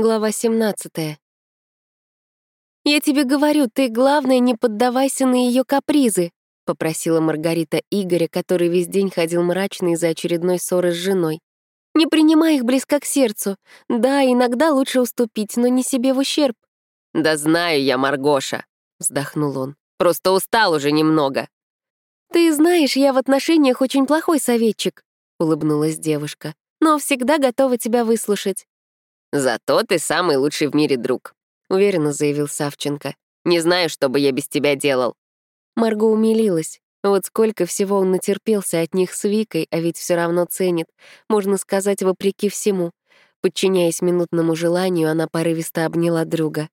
Глава 17. «Я тебе говорю, ты, главное, не поддавайся на ее капризы», — попросила Маргарита Игоря, который весь день ходил мрачный из-за очередной ссоры с женой. «Не принимай их близко к сердцу. Да, иногда лучше уступить, но не себе в ущерб». «Да знаю я, Маргоша», — вздохнул он. «Просто устал уже немного». «Ты знаешь, я в отношениях очень плохой советчик», — улыбнулась девушка, «но всегда готова тебя выслушать». «Зато ты самый лучший в мире друг», — уверенно заявил Савченко. «Не знаю, что бы я без тебя делал». Марго умилилась. Вот сколько всего он натерпелся от них с Викой, а ведь все равно ценит. Можно сказать, вопреки всему. Подчиняясь минутному желанию, она порывисто обняла друга.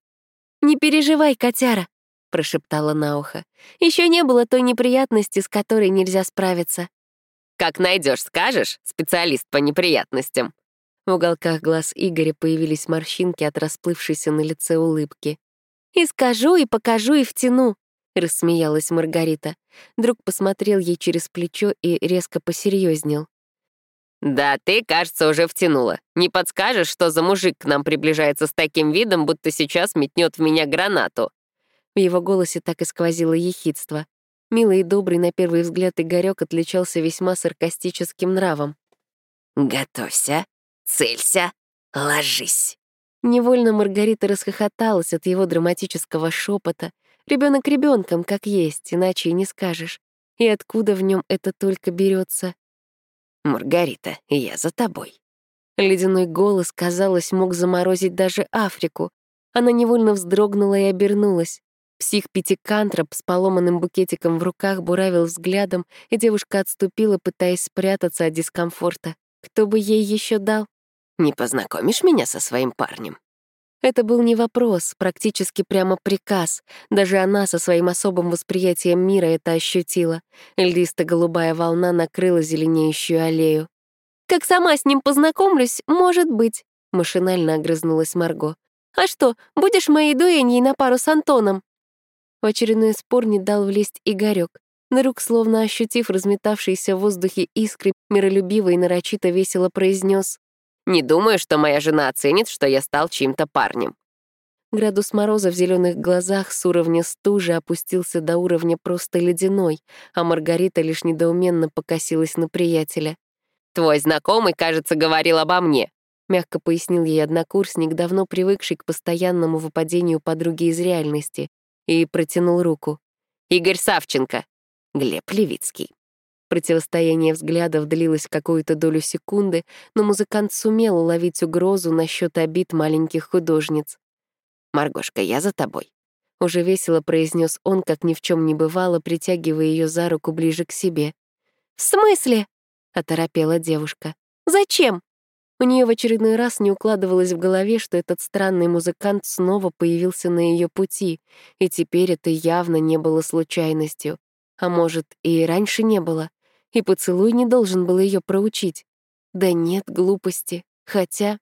«Не переживай, котяра», — прошептала на ухо. Еще не было той неприятности, с которой нельзя справиться». «Как найдешь, скажешь, специалист по неприятностям», в уголках глаз Игоря появились морщинки от расплывшейся на лице улыбки. «И скажу, и покажу, и втяну», — рассмеялась Маргарита. Друг посмотрел ей через плечо и резко посерьезнел. «Да, ты, кажется, уже втянула. Не подскажешь, что за мужик к нам приближается с таким видом, будто сейчас метнет в меня гранату?» В его голосе так и сквозило ехидство. Милый и добрый на первый взгляд Игорёк отличался весьма саркастическим нравом. «Готовься», Целься, ложись. Невольно Маргарита расхохоталась от его драматического шепота. Ребенок ребенком, как есть, иначе и не скажешь. И откуда в нем это только берется? Маргарита, я за тобой. Ледяной голос, казалось, мог заморозить даже Африку. Она невольно вздрогнула и обернулась. Псих-пятикантроп с поломанным букетиком в руках буравил взглядом, и девушка отступила, пытаясь спрятаться от дискомфорта. Кто бы ей еще дал? Не познакомишь меня со своим парнем?» Это был не вопрос, практически прямо приказ. Даже она со своим особым восприятием мира это ощутила. Льдисто-голубая волна накрыла зеленеющую аллею. «Как сама с ним познакомлюсь, может быть», — машинально огрызнулась Марго. «А что, будешь моей дуэньей на пару с Антоном?» В очередной спор не дал влезть Игорёк. Друг, словно ощутив разметавшиеся в воздухе искры, миролюбиво и нарочито весело произнес: не думаю, что моя жена оценит, что я стал чьим-то парнем. Градус мороза в зеленых глазах с уровня стужи опустился до уровня просто ледяной, а Маргарита лишь недоуменно покосилась на приятеля. «Твой знакомый, кажется, говорил обо мне», — мягко пояснил ей однокурсник, давно привыкший к постоянному выпадению подруги из реальности, и протянул руку. «Игорь Савченко, Глеб Левицкий». Противостояние взглядов длилось какую-то долю секунды, но музыкант сумел уловить угрозу насчет обид маленьких художниц. «Маргошка, я за тобой», — уже весело произнес он, как ни в чем не бывало, притягивая ее за руку ближе к себе. «В смысле?» — оторопела девушка. «Зачем?» У нее в очередной раз не укладывалось в голове, что этот странный музыкант снова появился на ее пути, и теперь это явно не было случайностью. А может, и раньше не было и поцелуй не должен был ее проучить. Да нет, глупости. Хотя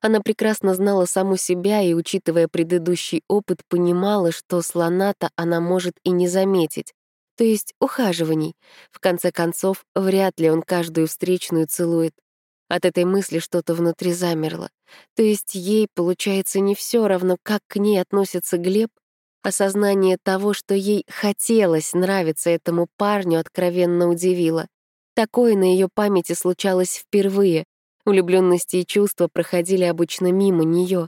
она прекрасно знала саму себя и, учитывая предыдущий опыт, понимала, что слона-то она может и не заметить. То есть ухаживаний. В конце концов, вряд ли он каждую встречную целует. От этой мысли что-то внутри замерло. То есть ей, получается, не все равно, как к ней относится Глеб, Осознание того, что ей хотелось нравиться этому парню, откровенно удивило. Такое на ее памяти случалось впервые. Влюбленности и чувства проходили обычно мимо нее.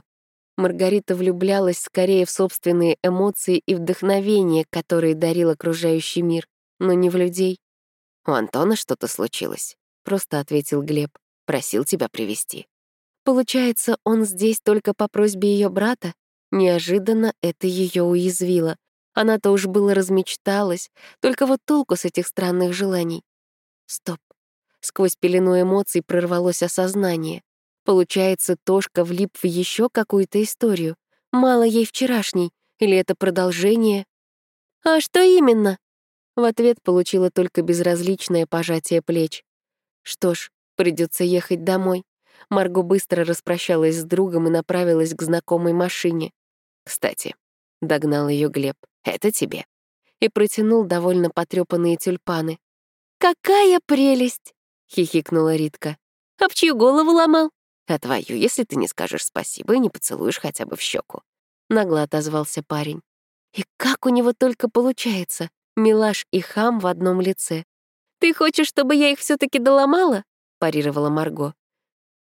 Маргарита влюблялась скорее в собственные эмоции и вдохновение, которые дарил окружающий мир, но не в людей. «У Антона что-то случилось», — просто ответил Глеб. «Просил тебя привести. Получается, он здесь только по просьбе ее брата? Неожиданно это ее уязвило. Она-то уж было размечталась, только вот толку с этих странных желаний. Стоп. Сквозь пелену эмоций прорвалось осознание. Получается, Тошка влип в еще какую-то историю. Мало ей вчерашней. Или это продолжение? «А что именно?» В ответ получила только безразличное пожатие плеч. Что ж, придется ехать домой. Марго быстро распрощалась с другом и направилась к знакомой машине. Кстати, догнал ее Глеб. Это тебе. И протянул довольно потрепанные тюльпаны. «Какая прелесть!» — хихикнула Ритка. «А в чью голову ломал?» А твою, если ты не скажешь спасибо и не поцелуешь хотя бы в щеку. Нагло отозвался парень. И как у него только получается, милаш и хам в одном лице. «Ты хочешь, чтобы я их все таки доломала?» — парировала Марго.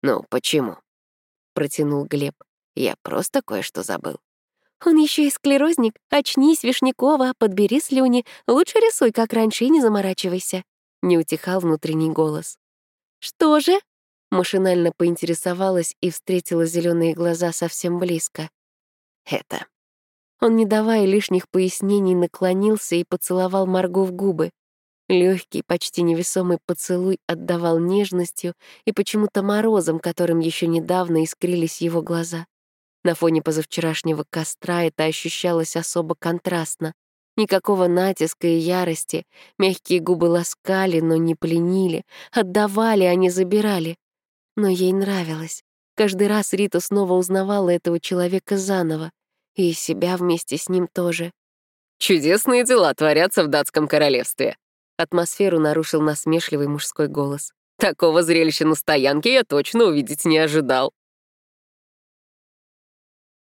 «Ну, почему?» — протянул Глеб. «Я просто кое-что забыл». «Он еще и склерозник. Очнись, Вишнякова, подбери слюни. Лучше рисуй, как раньше, и не заморачивайся». Не утихал внутренний голос. «Что же?» Машинально поинтересовалась и встретила зеленые глаза совсем близко. «Это». Он, не давая лишних пояснений, наклонился и поцеловал Марго в губы. Легкий, почти невесомый поцелуй отдавал нежностью и почему-то морозом, которым еще недавно искрились его глаза. На фоне позавчерашнего костра это ощущалось особо контрастно. Никакого натиска и ярости. Мягкие губы ласкали, но не пленили. Отдавали, а не забирали. Но ей нравилось. Каждый раз Рита снова узнавала этого человека заново. И себя вместе с ним тоже. «Чудесные дела творятся в датском королевстве», Атмосферу нарушил насмешливый мужской голос. «Такого зрелища на стоянке я точно увидеть не ожидал».